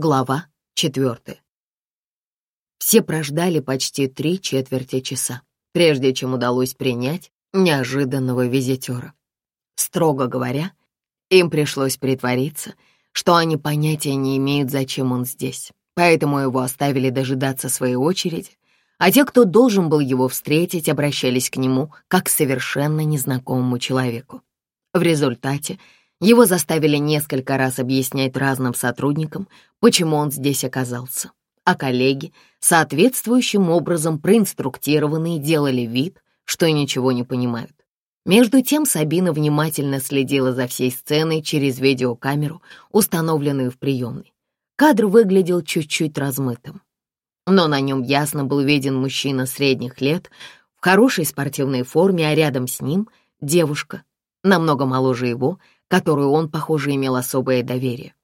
Глава четвертая. Все прождали почти три четверти часа, прежде чем удалось принять неожиданного визитера. Строго говоря, им пришлось притвориться, что они понятия не имеют, зачем он здесь, поэтому его оставили дожидаться своей очереди, а те, кто должен был его встретить, обращались к нему как к совершенно незнакомому человеку. В результате его заставили несколько раз объяснять разным сотрудникам, почему он здесь оказался. А коллеги, соответствующим образом проинструктированные, делали вид, что ничего не понимают. Между тем Сабина внимательно следила за всей сценой через видеокамеру, установленную в приемной. Кадр выглядел чуть-чуть размытым. Но на нем ясно был виден мужчина средних лет в хорошей спортивной форме, а рядом с ним девушка, намного моложе его, которую он, похоже, имел особое доверие.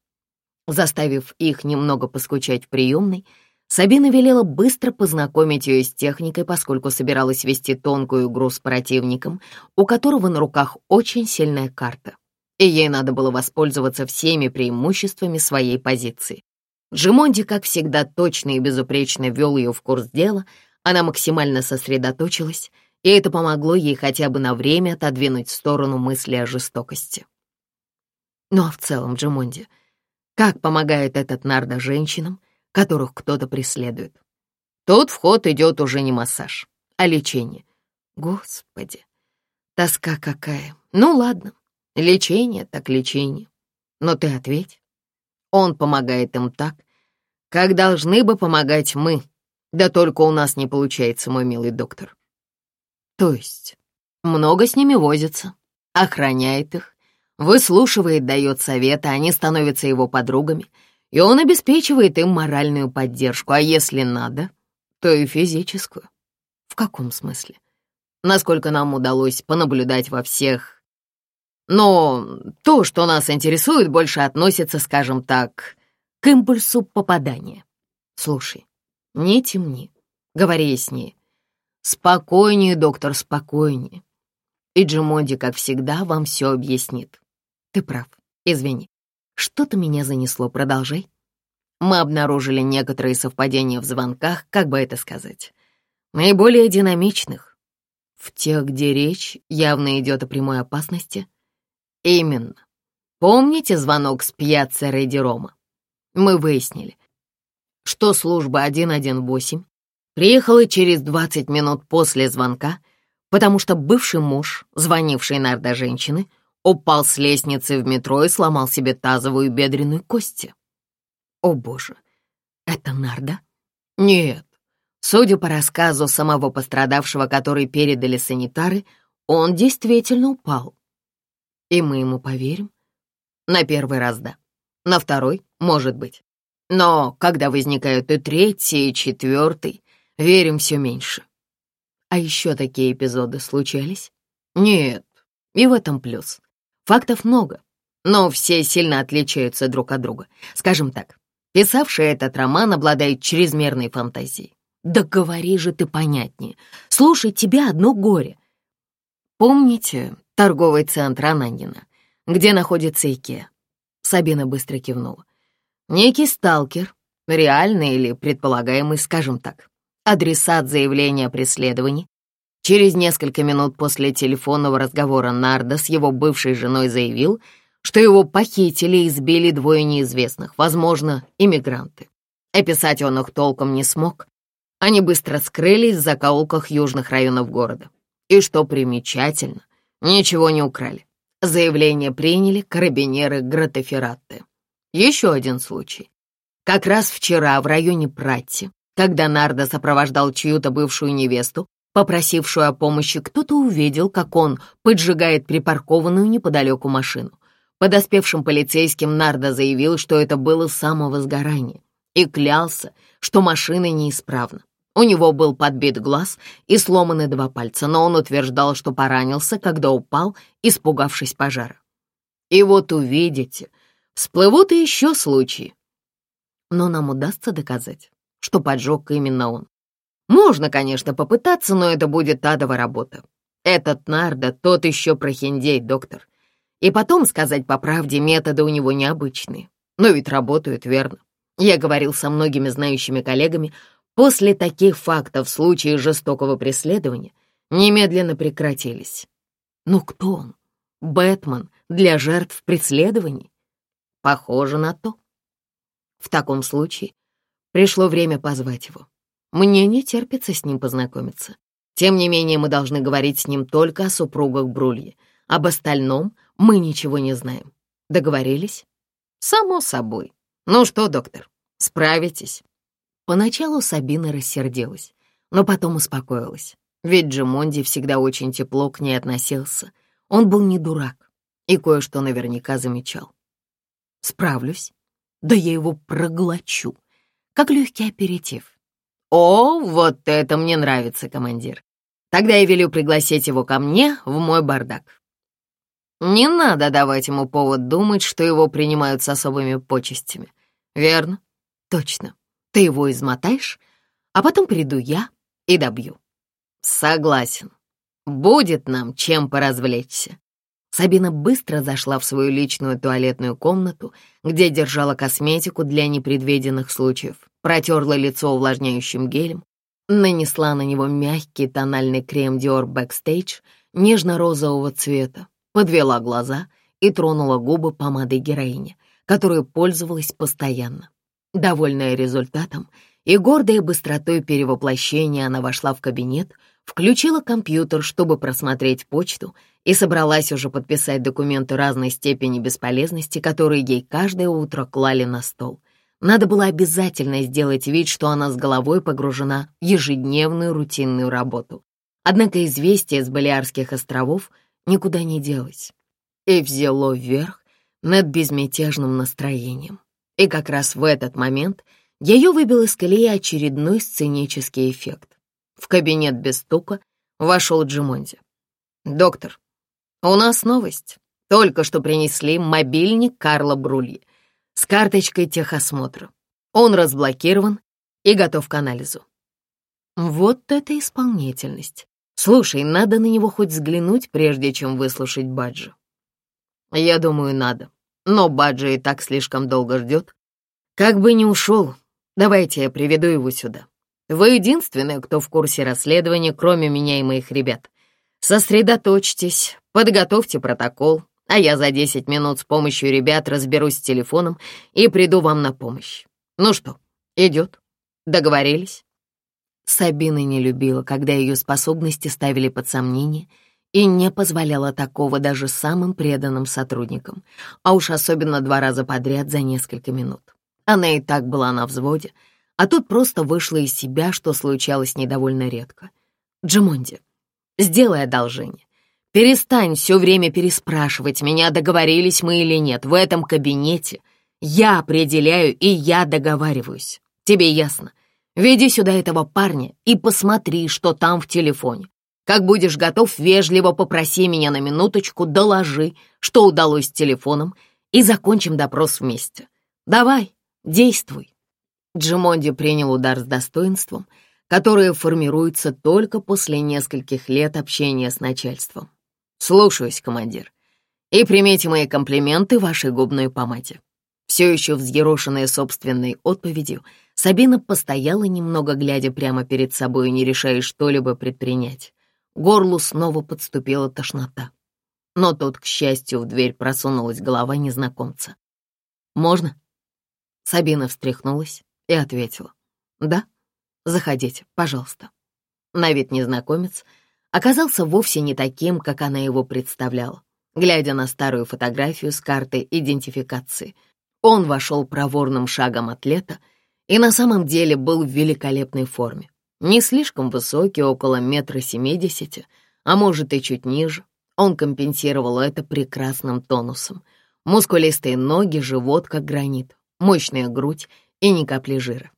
Заставив их немного поскучать в приемной, Сабина велела быстро познакомить ее с техникой, поскольку собиралась вести тонкую игру с противником, у которого на руках очень сильная карта, и ей надо было воспользоваться всеми преимуществами своей позиции. Джимонди, как всегда, точно и безупречно вел ее в курс дела, она максимально сосредоточилась, и это помогло ей хотя бы на время отодвинуть в сторону мысли о жестокости. Ну а в целом Джамонди. Как помогает этот нардо женщинам, которых кто-то преследует? Тут в ход идет уже не массаж, а лечение. Господи, тоска какая. Ну ладно, лечение так лечение. Но ты ответь. Он помогает им так, как должны бы помогать мы. Да только у нас не получается, мой милый доктор. То есть много с ними возится, охраняет их, выслушивает, дает советы, они становятся его подругами, и он обеспечивает им моральную поддержку, а если надо, то и физическую. В каком смысле? Насколько нам удалось понаблюдать во всех... Но то, что нас интересует, больше относится, скажем так, к импульсу попадания. Слушай, не темни, говори с ней, Спокойнее, доктор, спокойнее. И Джимонди, как всегда, вам все объяснит. Ты прав. Извини. Что-то меня занесло. Продолжай. Мы обнаружили некоторые совпадения в звонках, как бы это сказать. Наиболее динамичных. В тех, где речь явно идет о прямой опасности. Именно. Помните звонок с пьяцца Рэди Рома? Мы выяснили, что служба 118 приехала через 20 минут после звонка, потому что бывший муж, звонивший Нарда женщины, упал с лестницы в метро и сломал себе тазовую бедренную кости. О боже, это Нарда? Нет. Судя по рассказу самого пострадавшего, который передали санитары, он действительно упал. И мы ему поверим? На первый раз да. На второй, может быть. Но когда возникают и третий, и четвертый, верим все меньше. А еще такие эпизоды случались? Нет, и в этом плюс. Фактов много, но все сильно отличаются друг от друга. Скажем так, писавший этот роман обладает чрезмерной фантазией. Да говори же ты понятнее. Слушай, тебя одно горе. Помните торговый центр Ананина, где находится Икеа? Сабина быстро кивнула. Некий сталкер, реальный или предполагаемый, скажем так, адресат заявления о преследовании, Через несколько минут после телефонного разговора Нарда с его бывшей женой заявил, что его похитили и избили двое неизвестных, возможно, иммигранты. Описать он их толком не смог. Они быстро скрылись в закоулках южных районов города. И что примечательно, ничего не украли. Заявление приняли карабинеры Гратофератте. Еще один случай. Как раз вчера в районе Пратти, когда Нарда сопровождал чью-то бывшую невесту, Попросившую о помощи, кто-то увидел, как он поджигает припаркованную неподалеку машину. Подоспевшим полицейским Нарда заявил, что это было самовозгорание, и клялся, что машина неисправна. У него был подбит глаз и сломаны два пальца, но он утверждал, что поранился, когда упал, испугавшись пожара. И вот увидите, всплывут и еще случаи. Но нам удастся доказать, что поджег именно он. Можно, конечно, попытаться, но это будет адова работа. Этот Нарда тот еще прохиндей, доктор. И потом, сказать по правде, методы у него необычные. Но ведь работают, верно? Я говорил со многими знающими коллегами, после таких фактов случаи жестокого преследования немедленно прекратились. Ну кто он? Бэтмен для жертв преследований? Похоже на то. В таком случае пришло время позвать его. Мне не терпится с ним познакомиться. Тем не менее, мы должны говорить с ним только о супругах Брулье. Об остальном мы ничего не знаем. Договорились? Само собой. Ну что, доктор, справитесь?» Поначалу Сабина рассердилась, но потом успокоилась. Ведь Джимонди всегда очень тепло к ней относился. Он был не дурак и кое-что наверняка замечал. «Справлюсь. Да я его проглочу, как легкий аперитив. «О, вот это мне нравится, командир. Тогда я велю пригласить его ко мне в мой бардак». Не надо давать ему повод думать, что его принимают с особыми почестями. Верно? Точно. Ты его измотаешь, а потом приду я и добью. Согласен. Будет нам чем поразвлечься. Сабина быстро зашла в свою личную туалетную комнату, где держала косметику для непредвиденных случаев протерла лицо увлажняющим гелем, нанесла на него мягкий тональный крем Dior Backstage нежно-розового цвета, подвела глаза и тронула губы помадой героини, которую пользовалась постоянно. Довольная результатом и гордая быстротой перевоплощения, она вошла в кабинет, включила компьютер, чтобы просмотреть почту, и собралась уже подписать документы разной степени бесполезности, которые ей каждое утро клали на стол — надо было обязательно сделать вид, что она с головой погружена в ежедневную рутинную работу. Однако известие с Балиарских островов никуда не делось и взяло вверх над безмятежным настроением. И как раз в этот момент ее выбил из колеи очередной сценический эффект. В кабинет без стука вошел Джимонди. «Доктор, у нас новость. Только что принесли мобильник Карла Брульи с карточкой техосмотра. Он разблокирован и готов к анализу. Вот это исполнительность. Слушай, надо на него хоть взглянуть, прежде чем выслушать Баджи. Я думаю, надо. Но Баджи и так слишком долго ждет. Как бы не ушел, давайте я приведу его сюда. Вы единственные, кто в курсе расследования, кроме меня и моих ребят. Сосредоточьтесь, подготовьте протокол, а я за 10 минут с помощью ребят разберусь с телефоном и приду вам на помощь. Ну что, идет? Договорились?» Сабина не любила, когда ее способности ставили под сомнение и не позволяла такого даже самым преданным сотрудникам, а уж особенно два раза подряд за несколько минут. Она и так была на взводе, а тут просто вышла из себя, что случалось недовольно редко. «Джимонди, сделай одолжение. Перестань все время переспрашивать меня, договорились мы или нет. В этом кабинете я определяю и я договариваюсь. Тебе ясно? Веди сюда этого парня и посмотри, что там в телефоне. Как будешь готов, вежливо попроси меня на минуточку, доложи, что удалось с телефоном, и закончим допрос вместе. Давай, действуй. Джимонди принял удар с достоинством, которое формируется только после нескольких лет общения с начальством. Слушаюсь, командир. И примите мои комплименты вашей губной помаде. Все еще взъерошенная собственной отповедью, Сабина постояла немного, глядя прямо перед собой, не решая что-либо предпринять. Горлу снова подступила тошнота. Но тут, к счастью, в дверь просунулась голова незнакомца. «Можно?» Сабина встряхнулась и ответила. «Да, заходите, пожалуйста». На вид незнакомец — оказался вовсе не таким, как она его представляла. Глядя на старую фотографию с карты идентификации, он вошел проворным шагом атлета и на самом деле был в великолепной форме. Не слишком высокий, около метра семидесяти, а может и чуть ниже. Он компенсировал это прекрасным тонусом. Мускулистые ноги, живот как гранит, мощная грудь и ни капли жира.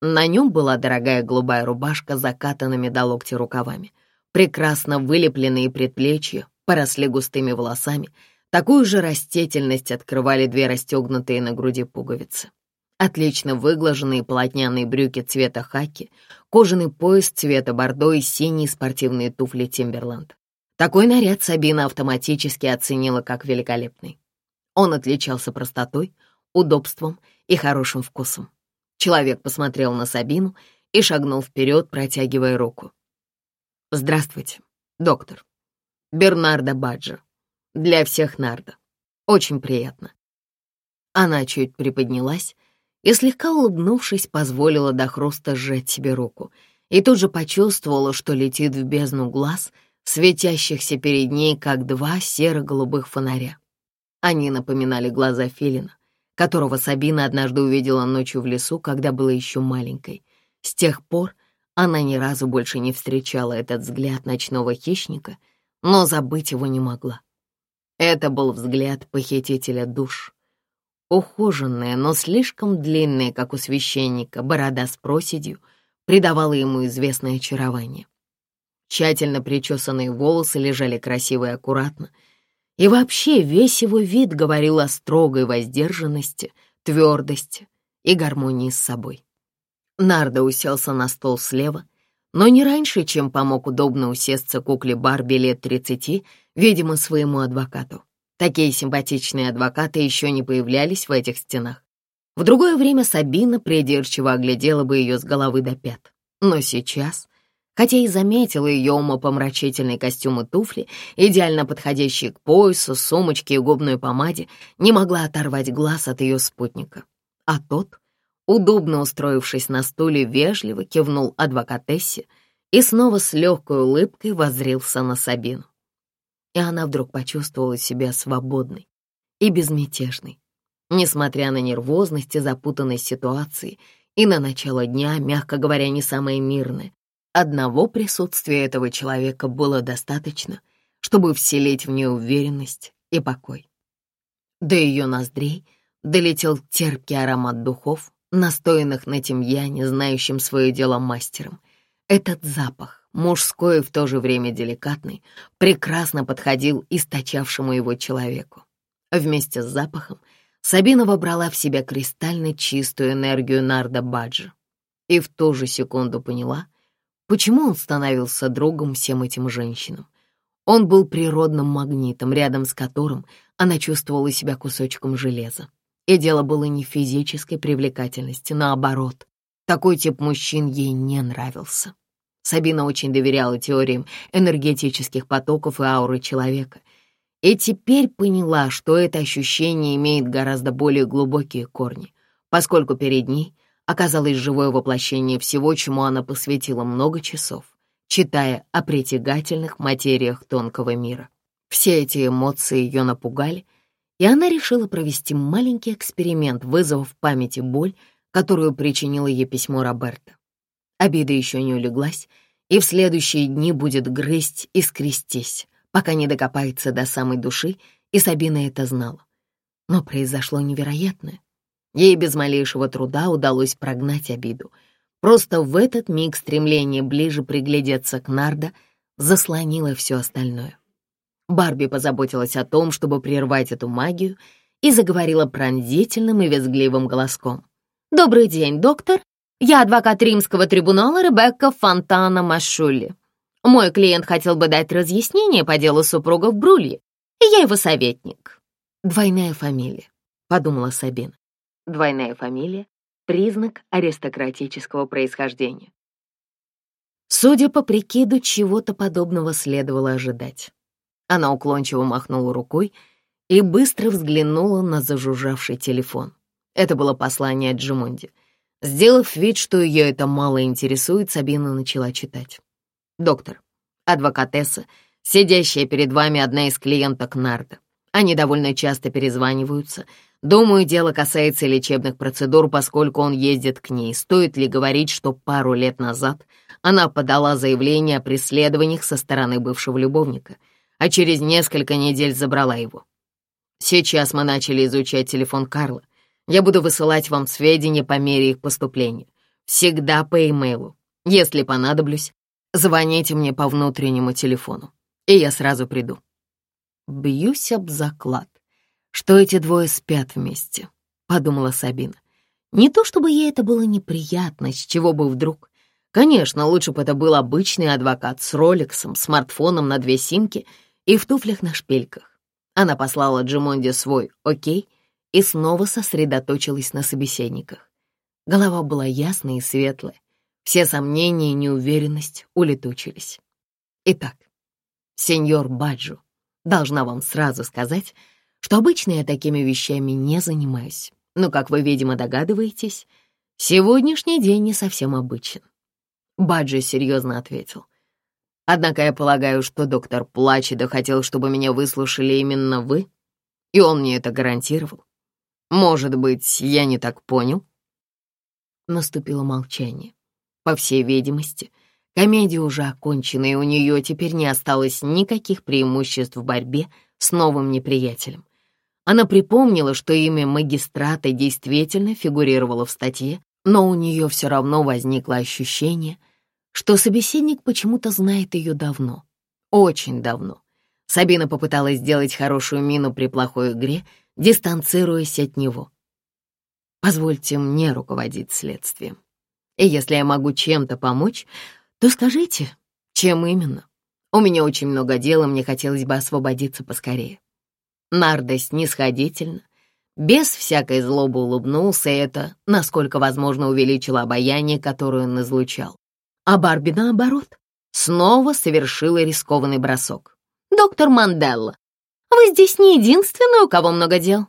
На нем была дорогая голубая рубашка с закатанными до локтя рукавами — прекрасно вылепленные предплечья, поросли густыми волосами. Такую же растительность открывали две расстегнутые на груди пуговицы. Отлично выглаженные полотняные брюки цвета хаки, кожаный пояс цвета бордо и синие спортивные туфли Тимберланд. Такой наряд Сабина автоматически оценила как великолепный. Он отличался простотой, удобством и хорошим вкусом. Человек посмотрел на Сабину и шагнул вперед, протягивая руку. Здравствуйте, доктор. Бернарда Баджа. Для всех Нарда. Очень приятно. Она чуть приподнялась и, слегка улыбнувшись, позволила до хруста сжать себе руку и тут же почувствовала, что летит в бездну глаз, светящихся перед ней, как два серо-голубых фонаря. Они напоминали глаза Филина, которого Сабина однажды увидела ночью в лесу, когда была еще маленькой. С тех пор она ни разу больше не встречала этот взгляд ночного хищника, но забыть его не могла. Это был взгляд похитителя душ. Ухоженная, но слишком длинная, как у священника, борода с проседью придавала ему известное очарование. Тщательно причесанные волосы лежали красиво и аккуратно, и вообще весь его вид говорил о строгой воздержанности, твердости и гармонии с собой. Нардо уселся на стол слева, но не раньше, чем помог удобно усесться кукле Барби лет 30, видимо, своему адвокату. Такие симпатичные адвокаты еще не появлялись в этих стенах. В другое время Сабина придирчиво оглядела бы ее с головы до пят. Но сейчас, хотя и заметила ее умопомрачительный костюм и туфли, идеально подходящие к поясу, сумочке и губной помаде, не могла оторвать глаз от ее спутника. А тот — Удобно устроившись на стуле, вежливо кивнул адвокатессе и снова с легкой улыбкой воззрился на Сабину. И она вдруг почувствовала себя свободной и безмятежной. Несмотря на нервозность и запутанность ситуации, и на начало дня, мягко говоря, не самое мирное, одного присутствия этого человека было достаточно, чтобы вселить в нее уверенность и покой. До ее ноздрей долетел терпкий аромат духов, настоянных на тимьяне, знающим свое дело мастером. Этот запах, мужской и в то же время деликатный, прекрасно подходил источавшему его человеку. Вместе с запахом Сабина вобрала в себя кристально чистую энергию Нарда Баджа и в ту же секунду поняла, почему он становился другом всем этим женщинам. Он был природным магнитом, рядом с которым она чувствовала себя кусочком железа. И дело было не в физической привлекательности, наоборот. Такой тип мужчин ей не нравился. Сабина очень доверяла теориям энергетических потоков и ауры человека. И теперь поняла, что это ощущение имеет гораздо более глубокие корни, поскольку перед ней оказалось живое воплощение всего, чему она посвятила много часов, читая о притягательных материях тонкого мира. Все эти эмоции ее напугали, и она решила провести маленький эксперимент, вызвав в памяти боль, которую причинило ей письмо Роберта. Обида еще не улеглась, и в следующие дни будет грызть и скрестись, пока не докопается до самой души, и Сабина это знала. Но произошло невероятное. Ей без малейшего труда удалось прогнать обиду. Просто в этот миг стремление ближе приглядеться к Нардо заслонило все остальное. Барби позаботилась о том, чтобы прервать эту магию, и заговорила пронзительным и визгливым голоском. «Добрый день, доктор. Я адвокат римского трибунала Ребекка Фонтана Машули. Мой клиент хотел бы дать разъяснение по делу супругов Брульи, и я его советник». «Двойная фамилия», — подумала Сабина. «Двойная фамилия — признак аристократического происхождения». Судя по прикиду, чего-то подобного следовало ожидать. Она уклончиво махнула рукой и быстро взглянула на зажужжавший телефон. Это было послание от Джимонди. Сделав вид, что ее это мало интересует, Сабина начала читать. «Доктор, адвокатесса, сидящая перед вами одна из клиенток Нарда. Они довольно часто перезваниваются. Думаю, дело касается лечебных процедур, поскольку он ездит к ней. Стоит ли говорить, что пару лет назад она подала заявление о преследованиях со стороны бывшего любовника — а через несколько недель забрала его. Сейчас мы начали изучать телефон Карла. Я буду высылать вам сведения по мере их поступления. Всегда по имейлу. E Если понадоблюсь, звоните мне по внутреннему телефону, и я сразу приду. Бьюсь об заклад, что эти двое спят вместе, — подумала Сабина. Не то чтобы ей это было неприятно, с чего бы вдруг, Конечно, лучше бы это был обычный адвокат с роликсом, смартфоном на две симки и в туфлях на шпильках. Она послала Джимонде свой «Окей» и снова сосредоточилась на собеседниках. Голова была ясная и светлая. Все сомнения и неуверенность улетучились. Итак, сеньор Баджу, должна вам сразу сказать, что обычно я такими вещами не занимаюсь. Но, как вы, видимо, догадываетесь, сегодняшний день не совсем обычен. Баджи серьезно ответил. «Однако я полагаю, что доктор Плачеда хотел, чтобы меня выслушали именно вы, и он мне это гарантировал. Может быть, я не так понял?» Наступило молчание. По всей видимости, комедия уже окончена, и у нее теперь не осталось никаких преимуществ в борьбе с новым неприятелем. Она припомнила, что имя магистрата действительно фигурировало в статье, но у нее все равно возникло ощущение, что собеседник почему-то знает ее давно. Очень давно. Сабина попыталась сделать хорошую мину при плохой игре, дистанцируясь от него. «Позвольте мне руководить следствием. И если я могу чем-то помочь, то скажите, чем именно. У меня очень много дел, мне хотелось бы освободиться поскорее». Нардость снисходительно, без всякой злобы улыбнулся, и это, насколько возможно, увеличило обаяние, которое он излучал а Барби, наоборот, снова совершила рискованный бросок. «Доктор Манделла, вы здесь не единственный, у кого много дел».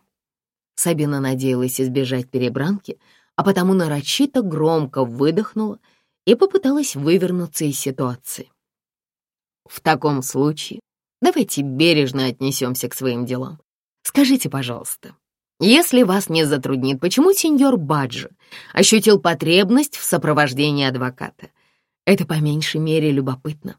Сабина надеялась избежать перебранки, а потому нарочито громко выдохнула и попыталась вывернуться из ситуации. «В таком случае давайте бережно отнесемся к своим делам. Скажите, пожалуйста, если вас не затруднит, почему сеньор Баджи ощутил потребность в сопровождении адвоката?» Это по меньшей мере любопытно.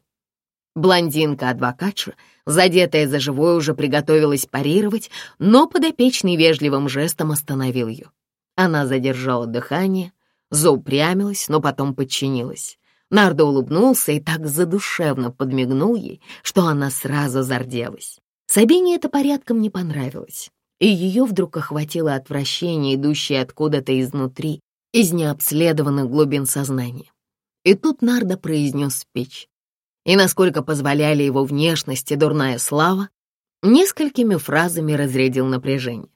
Блондинка адвокатша, задетая за живое, уже приготовилась парировать, но подопечный вежливым жестом остановил ее. Она задержала дыхание, заупрямилась, но потом подчинилась. Нардо улыбнулся и так задушевно подмигнул ей, что она сразу зарделась. Сабине это порядком не понравилось, и ее вдруг охватило отвращение, идущее откуда-то изнутри, из необследованных глубин сознания. И тут Нарда произнес спич. И насколько позволяли его внешность и дурная слава, несколькими фразами разрядил напряжение.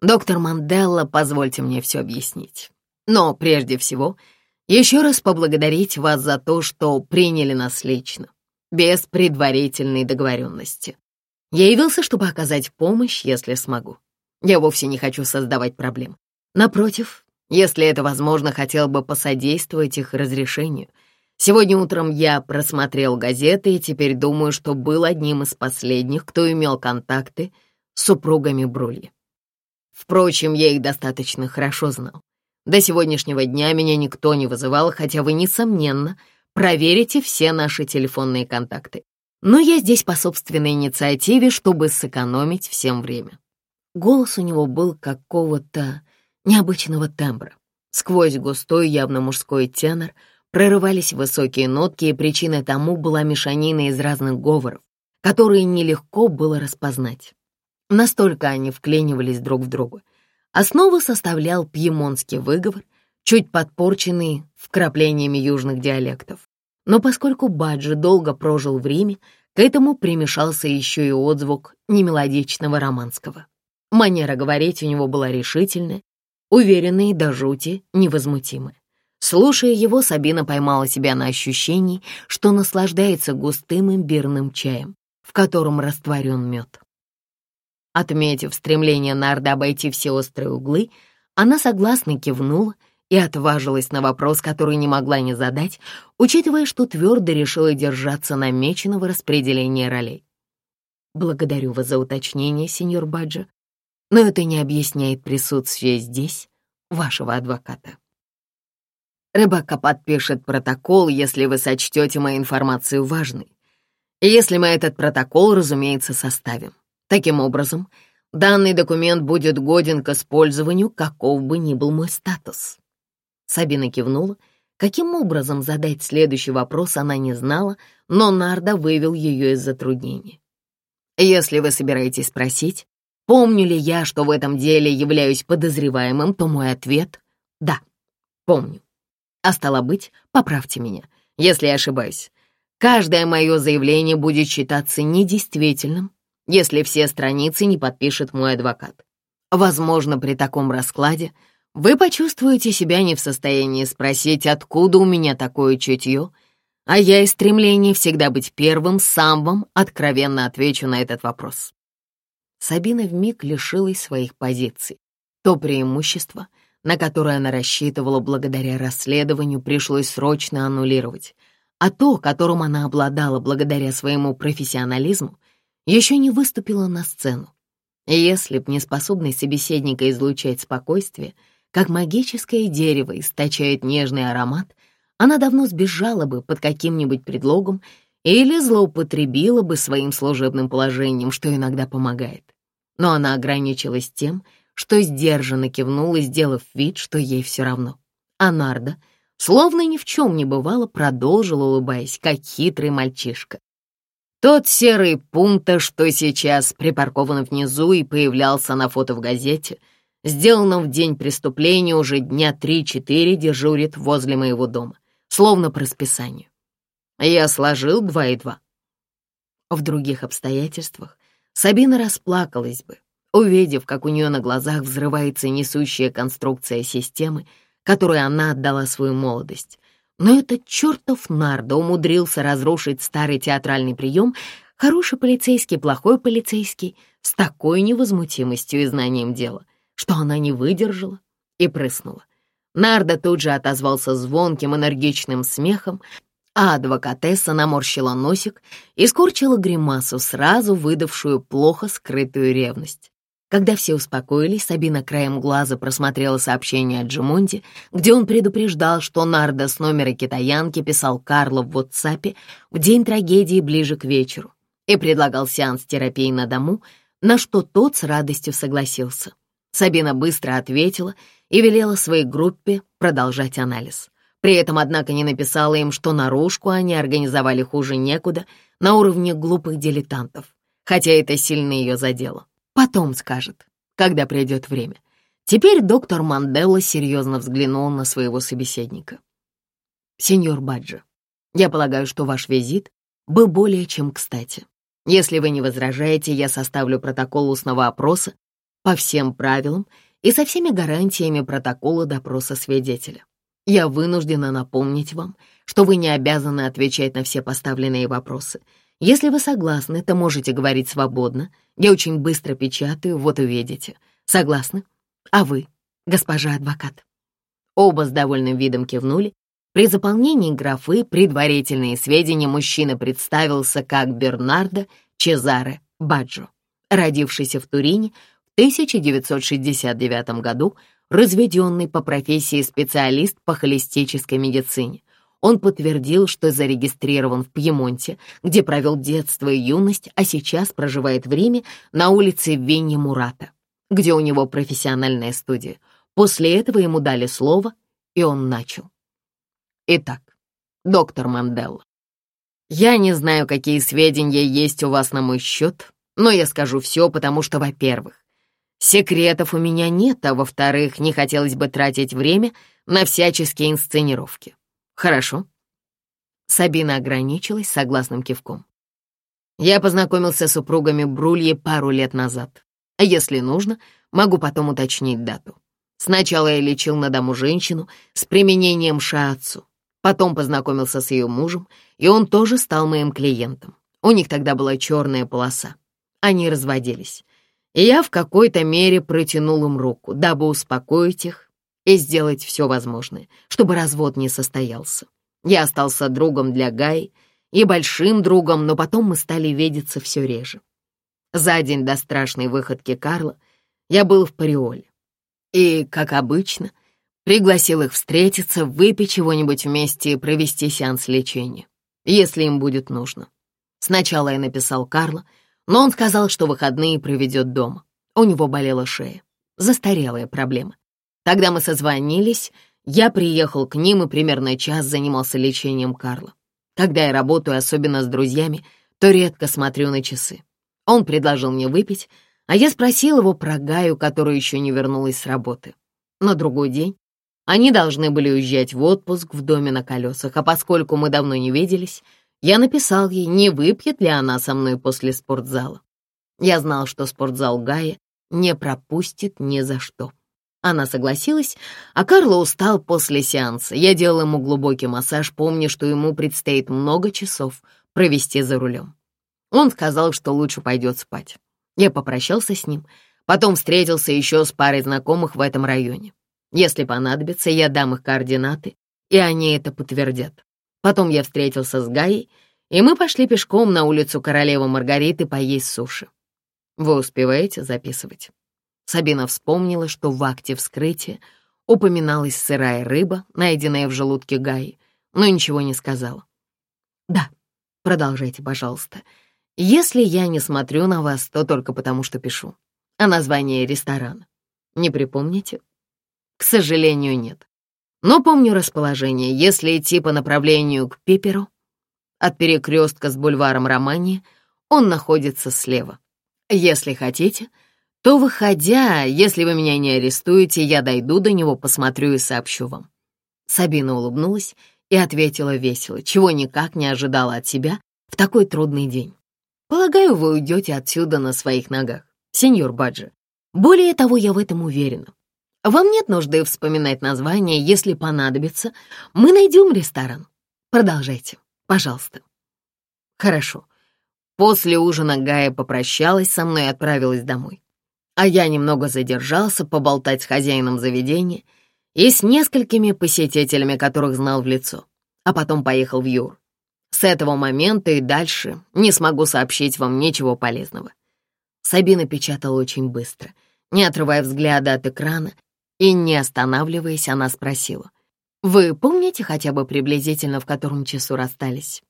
«Доктор Манделла, позвольте мне все объяснить. Но прежде всего, еще раз поблагодарить вас за то, что приняли нас лично, без предварительной договоренности. Я явился, чтобы оказать помощь, если смогу. Я вовсе не хочу создавать проблем. Напротив, если это возможно, хотел бы посодействовать их разрешению. Сегодня утром я просмотрел газеты и теперь думаю, что был одним из последних, кто имел контакты с супругами Брули. Впрочем, я их достаточно хорошо знал. До сегодняшнего дня меня никто не вызывал, хотя вы, несомненно, проверите все наши телефонные контакты. Но я здесь по собственной инициативе, чтобы сэкономить всем время. Голос у него был какого-то необычного тембра. Сквозь густой, явно мужской тенор прорывались высокие нотки, и причиной тому была мешанина из разных говоров, которые нелегко было распознать. Настолько они вклинивались друг в друга. Основу составлял пьемонский выговор, чуть подпорченный вкраплениями южных диалектов. Но поскольку Баджи долго прожил в Риме, к этому примешался еще и отзвук немелодичного романского. Манера говорить у него была решительная, уверенные до жути, невозмутимы. Слушая его, Сабина поймала себя на ощущении, что наслаждается густым имбирным чаем, в котором растворен мед. Отметив стремление Нарда обойти все острые углы, она согласно кивнула и отважилась на вопрос, который не могла не задать, учитывая, что твердо решила держаться намеченного распределения ролей. «Благодарю вас за уточнение, сеньор Баджа но это не объясняет присутствие здесь вашего адвоката. Рыбака подпишет протокол, если вы сочтете мою информацию важной. И если мы этот протокол, разумеется, составим. Таким образом, данный документ будет годен к использованию, каков бы ни был мой статус. Сабина кивнула. Каким образом задать следующий вопрос, она не знала, но Нарда вывел ее из затруднения. Если вы собираетесь спросить, Помню ли я, что в этом деле являюсь подозреваемым, то мой ответ — да, помню. А стало быть, поправьте меня, если я ошибаюсь. Каждое мое заявление будет считаться недействительным, если все страницы не подпишет мой адвокат. Возможно, при таком раскладе вы почувствуете себя не в состоянии спросить, откуда у меня такое чутье, а я из стремления всегда быть первым сам вам откровенно отвечу на этот вопрос. Сабина вмиг лишилась своих позиций. То преимущество, на которое она рассчитывала благодаря расследованию, пришлось срочно аннулировать, а то, которым она обладала благодаря своему профессионализму, еще не выступила на сцену. Если б неспособность собеседника излучать спокойствие, как магическое дерево источает нежный аромат, она давно сбежала бы под каким-нибудь предлогом или злоупотребила бы своим служебным положением, что иногда помогает. Но она ограничилась тем, что сдержанно кивнула, сделав вид, что ей все равно. А Нарда, словно ни в чем не бывало, продолжила, улыбаясь, как хитрый мальчишка. Тот серый пункта, что сейчас припаркован внизу и появлялся на фото в газете, сделанном в день преступления уже дня три-четыре дежурит возле моего дома, словно по расписанию. Я сложил два и два. В других обстоятельствах Сабина расплакалась бы, увидев, как у нее на глазах взрывается несущая конструкция системы, которой она отдала свою молодость. Но этот чертов Нардо умудрился разрушить старый театральный прием «хороший полицейский, плохой полицейский» с такой невозмутимостью и знанием дела, что она не выдержала и прыснула. Нардо тут же отозвался звонким энергичным смехом, а адвокатесса наморщила носик и скорчила гримасу, сразу выдавшую плохо скрытую ревность. Когда все успокоились, Сабина краем глаза просмотрела сообщение от Джимонди, где он предупреждал, что Нардо с номера китаянки писал Карло в WhatsApp в день трагедии ближе к вечеру и предлагал сеанс терапии на дому, на что тот с радостью согласился. Сабина быстро ответила и велела своей группе продолжать анализ. При этом, однако, не написала им, что наружку они организовали хуже некуда, на уровне глупых дилетантов, хотя это сильно ее задело. Потом скажет, когда придет время. Теперь доктор Манделла серьезно взглянул на своего собеседника. «Сеньор Баджо, я полагаю, что ваш визит был более чем кстати. Если вы не возражаете, я составлю протокол устного опроса по всем правилам и со всеми гарантиями протокола допроса свидетеля. Я вынуждена напомнить вам, что вы не обязаны отвечать на все поставленные вопросы. Если вы согласны, то можете говорить свободно. Я очень быстро печатаю, вот увидите. Согласны? А вы, госпожа адвокат?» Оба с довольным видом кивнули. При заполнении графы предварительные сведения мужчина представился как Бернардо Чезаре Баджо, родившийся в Турине в 1969 году, разведенный по профессии специалист по холистической медицине. Он подтвердил, что зарегистрирован в Пьемонте, где провел детство и юность, а сейчас проживает в Риме на улице Венни Мурата, где у него профессиональная студия. После этого ему дали слово, и он начал. Итак, доктор Манделла, я не знаю, какие сведения есть у вас на мой счет, но я скажу все, потому что, во-первых, Секретов у меня нет, а во-вторых, не хотелось бы тратить время на всяческие инсценировки. Хорошо. Сабина ограничилась согласным кивком. Я познакомился с супругами Брульи пару лет назад. А если нужно, могу потом уточнить дату. Сначала я лечил на дому женщину с применением шаацу. Потом познакомился с ее мужем, и он тоже стал моим клиентом. У них тогда была черная полоса. Они разводились и я в какой-то мере протянул им руку, дабы успокоить их и сделать все возможное, чтобы развод не состоялся. Я остался другом для Гай и большим другом, но потом мы стали видеться все реже. За день до страшной выходки Карла я был в Париоле и, как обычно, пригласил их встретиться, выпить чего-нибудь вместе и провести сеанс лечения, если им будет нужно. Сначала я написал Карла, но он сказал, что выходные проведет дома. У него болела шея. Застарелая проблема. Тогда мы созвонились, я приехал к ним и примерно час занимался лечением Карла. Когда я работаю, особенно с друзьями, то редко смотрю на часы. Он предложил мне выпить, а я спросил его про Гаю, которая еще не вернулась с работы. На другой день они должны были уезжать в отпуск в доме на колесах, а поскольку мы давно не виделись, я написал ей, не выпьет ли она со мной после спортзала. Я знал, что спортзал Гая не пропустит ни за что. Она согласилась, а Карло устал после сеанса. Я делал ему глубокий массаж, помня, что ему предстоит много часов провести за рулем. Он сказал, что лучше пойдет спать. Я попрощался с ним, потом встретился еще с парой знакомых в этом районе. Если понадобится, я дам их координаты, и они это подтвердят. Потом я встретился с Гаей, и мы пошли пешком на улицу Королевы Маргариты поесть суши. Вы успеваете записывать? Сабина вспомнила, что в акте вскрытия упоминалась сырая рыба, найденная в желудке Гаи, но ничего не сказала. «Да, продолжайте, пожалуйста. Если я не смотрю на вас, то только потому, что пишу. А название ресторана? Не припомните?» «К сожалению, нет. Но помню расположение, если идти по направлению к Пиперу, от перекрестка с бульваром Романи, он находится слева. Если хотите, то, выходя, если вы меня не арестуете, я дойду до него, посмотрю и сообщу вам». Сабина улыбнулась и ответила весело, чего никак не ожидала от себя в такой трудный день. «Полагаю, вы уйдете отсюда на своих ногах, сеньор Баджи. Более того, я в этом уверена. Вам нет нужды вспоминать название, если понадобится. Мы найдем ресторан. Продолжайте, пожалуйста. Хорошо. После ужина Гая попрощалась со мной и отправилась домой. А я немного задержался поболтать с хозяином заведения и с несколькими посетителями, которых знал в лицо, а потом поехал в Юр. С этого момента и дальше не смогу сообщить вам ничего полезного. Сабина печатала очень быстро, не отрывая взгляда от экрана, и, не останавливаясь, она спросила. «Вы помните хотя бы приблизительно, в котором часу расстались?»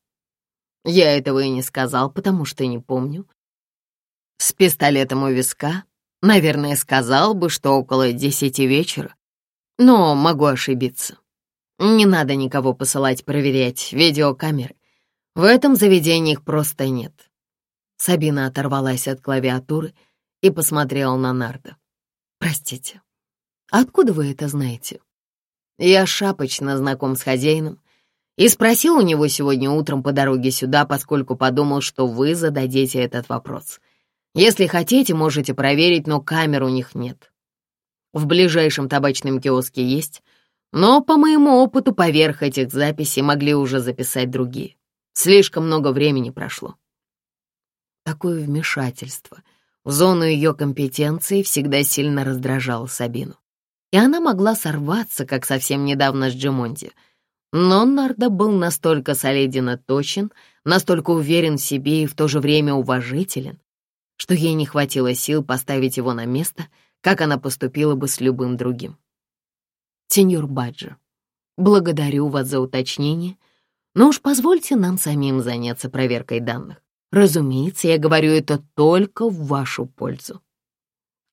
«Я этого и не сказал, потому что не помню». «С пистолетом у виска, наверное, сказал бы, что около десяти вечера, но могу ошибиться. Не надо никого посылать проверять видеокамеры. В этом заведении их просто нет». Сабина оторвалась от клавиатуры и посмотрела на Нарда. «Простите, Откуда вы это знаете?» Я шапочно знаком с хозяином и спросил у него сегодня утром по дороге сюда, поскольку подумал, что вы зададите этот вопрос. Если хотите, можете проверить, но камер у них нет. В ближайшем табачном киоске есть, но, по моему опыту, поверх этих записей могли уже записать другие. Слишком много времени прошло. Такое вмешательство в зону ее компетенции всегда сильно раздражало Сабину и она могла сорваться, как совсем недавно с Джимонди. Но Нарда был настолько солиден точен, настолько уверен в себе и в то же время уважителен, что ей не хватило сил поставить его на место, как она поступила бы с любым другим. «Сеньор Баджо, благодарю вас за уточнение, но уж позвольте нам самим заняться проверкой данных. Разумеется, я говорю это только в вашу пользу».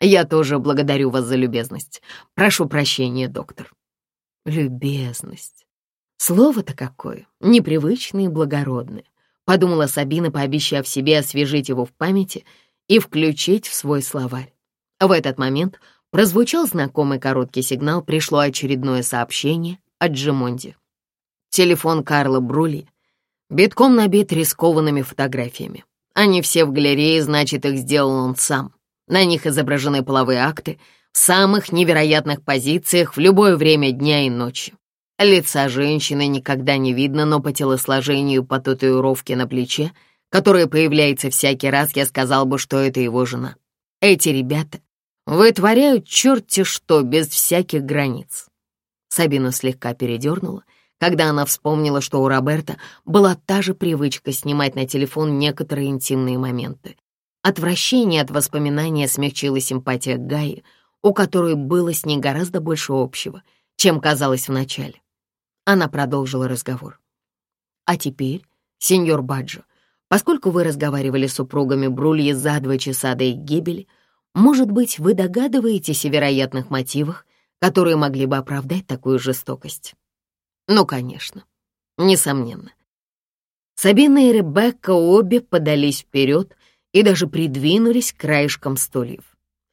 Я тоже благодарю вас за любезность. Прошу прощения, доктор». «Любезность. Слово-то какое, непривычное и благородное», — подумала Сабина, пообещав себе освежить его в памяти и включить в свой словарь. В этот момент прозвучал знакомый короткий сигнал, пришло очередное сообщение от Джимонди. Телефон Карла Брули битком набит рискованными фотографиями. Они все в галерее, значит, их сделал он сам. На них изображены половые акты в самых невероятных позициях в любое время дня и ночи. Лица женщины никогда не видно, но по телосложению, по татуировке на плече, которая появляется всякий раз, я сказал бы, что это его жена. Эти ребята вытворяют черти что без всяких границ. Сабина слегка передернула, когда она вспомнила, что у Роберта была та же привычка снимать на телефон некоторые интимные моменты. Отвращение от воспоминания смягчила симпатия Гаи, у которой было с ней гораздо больше общего, чем казалось вначале. Она продолжила разговор. «А теперь, сеньор Баджо, поскольку вы разговаривали с супругами Брульи за два часа до их гибели, может быть, вы догадываетесь о вероятных мотивах, которые могли бы оправдать такую жестокость?» «Ну, конечно. Несомненно. Сабина и Ребекка обе подались вперед, и даже придвинулись к краешкам стульев.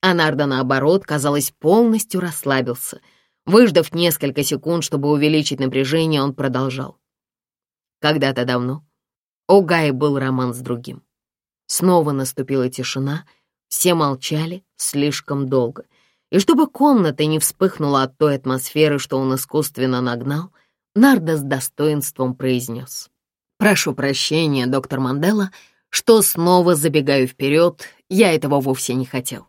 А наоборот, казалось, полностью расслабился. Выждав несколько секунд, чтобы увеличить напряжение, он продолжал. Когда-то давно у Гаи был роман с другим. Снова наступила тишина, все молчали слишком долго. И чтобы комната не вспыхнула от той атмосферы, что он искусственно нагнал, Нарда с достоинством произнес. «Прошу прощения, доктор Мандела, что снова забегаю вперед, я этого вовсе не хотел.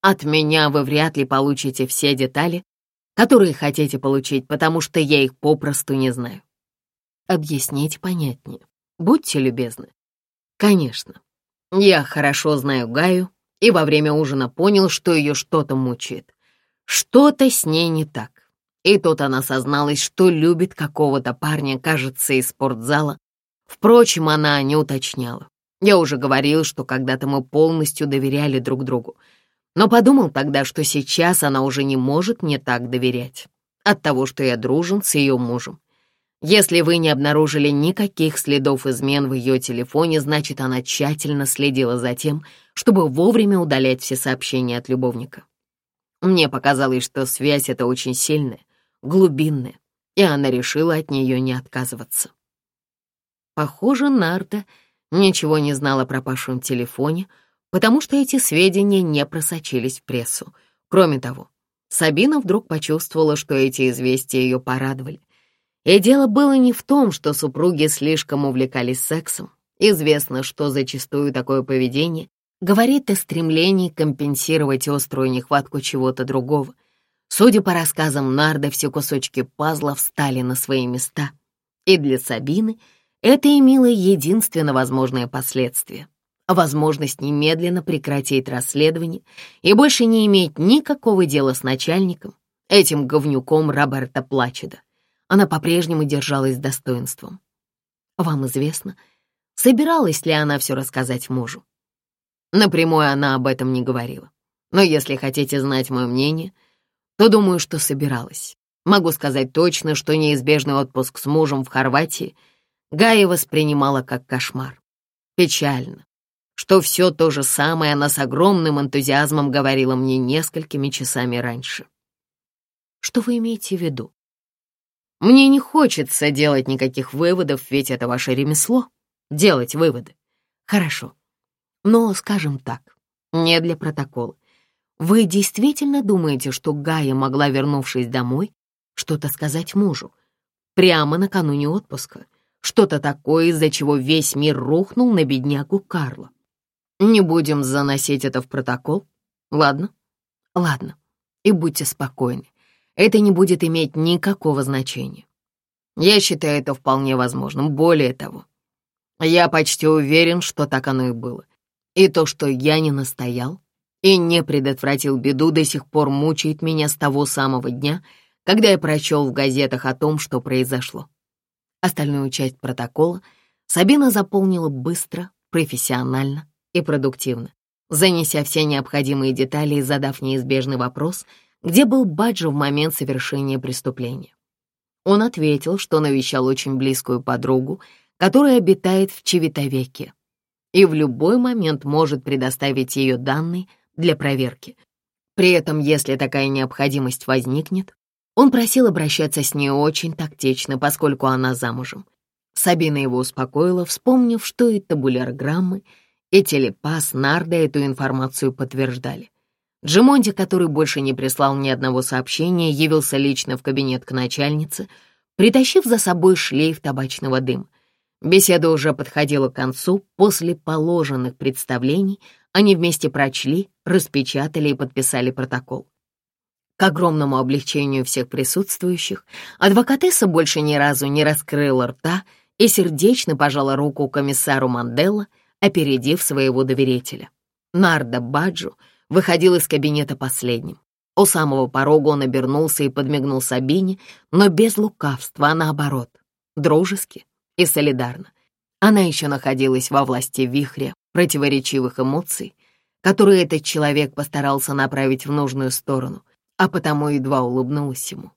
От меня вы вряд ли получите все детали, которые хотите получить, потому что я их попросту не знаю. Объясните понятнее. Будьте любезны. Конечно. Я хорошо знаю Гаю и во время ужина понял, что ее что-то мучает. Что-то с ней не так. И тут она созналась, что любит какого-то парня, кажется, из спортзала. Впрочем, она не уточняла. Я уже говорил, что когда-то мы полностью доверяли друг другу, но подумал тогда, что сейчас она уже не может мне так доверять от того, что я дружен с ее мужем. Если вы не обнаружили никаких следов измен в ее телефоне, значит, она тщательно следила за тем, чтобы вовремя удалять все сообщения от любовника. Мне показалось, что связь эта очень сильная, глубинная, и она решила от нее не отказываться. Похоже, Нарда — ничего не знал о пропавшем телефоне, потому что эти сведения не просочились в прессу. Кроме того, Сабина вдруг почувствовала, что эти известия ее порадовали. И дело было не в том, что супруги слишком увлекались сексом. Известно, что зачастую такое поведение говорит о стремлении компенсировать острую нехватку чего-то другого. Судя по рассказам Нарда, все кусочки пазла встали на свои места. И для Сабины — это имело единственно возможное последствие — возможность немедленно прекратить расследование и больше не иметь никакого дела с начальником, этим говнюком Роберта Плачеда. Она по-прежнему держалась достоинством. Вам известно, собиралась ли она все рассказать мужу? Напрямую она об этом не говорила. Но если хотите знать мое мнение, то думаю, что собиралась. Могу сказать точно, что неизбежный отпуск с мужем в Хорватии — Гая воспринимала как кошмар. Печально, что все то же самое она с огромным энтузиазмом говорила мне несколькими часами раньше. Что вы имеете в виду? Мне не хочется делать никаких выводов, ведь это ваше ремесло — делать выводы. Хорошо. Но, скажем так, не для протокола. Вы действительно думаете, что Гая могла, вернувшись домой, что-то сказать мужу прямо накануне отпуска — что-то такое, из-за чего весь мир рухнул на беднягу Карла. Не будем заносить это в протокол, ладно? Ладно, и будьте спокойны. Это не будет иметь никакого значения. Я считаю это вполне возможным. Более того, я почти уверен, что так оно и было. И то, что я не настоял и не предотвратил беду, до сих пор мучает меня с того самого дня, когда я прочел в газетах о том, что произошло. Остальную часть протокола Сабина заполнила быстро, профессионально и продуктивно, занеся все необходимые детали и задав неизбежный вопрос, где был Баджо в момент совершения преступления. Он ответил, что навещал очень близкую подругу, которая обитает в Чевитовеке, и в любой момент может предоставить ее данные для проверки. При этом, если такая необходимость возникнет, он просил обращаться с ней очень тактично, поскольку она замужем. Сабина его успокоила, вспомнив, что и табулярграммы, и телепас Нарда эту информацию подтверждали. Джимонди, который больше не прислал ни одного сообщения, явился лично в кабинет к начальнице, притащив за собой шлейф табачного дыма. Беседа уже подходила к концу. После положенных представлений они вместе прочли, распечатали и подписали протокол. К огромному облегчению всех присутствующих адвокатесса больше ни разу не раскрыла рта и сердечно пожала руку комиссару Манделла, опередив своего доверителя. Нарда Баджу выходил из кабинета последним. У самого порога он обернулся и подмигнул Сабине, но без лукавства, а наоборот, дружески и солидарно. Она еще находилась во власти вихря противоречивых эмоций, которые этот человек постарался направить в нужную сторону, а потому едва улыбнулась ему.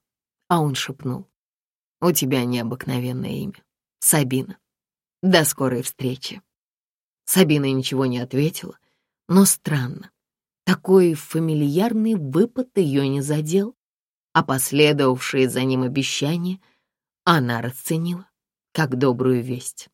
А он шепнул. «У тебя необыкновенное имя. Сабина. До скорой встречи». Сабина ничего не ответила, но странно. Такой фамильярный выпад ее не задел, а последовавшие за ним обещания она расценила как добрую весть.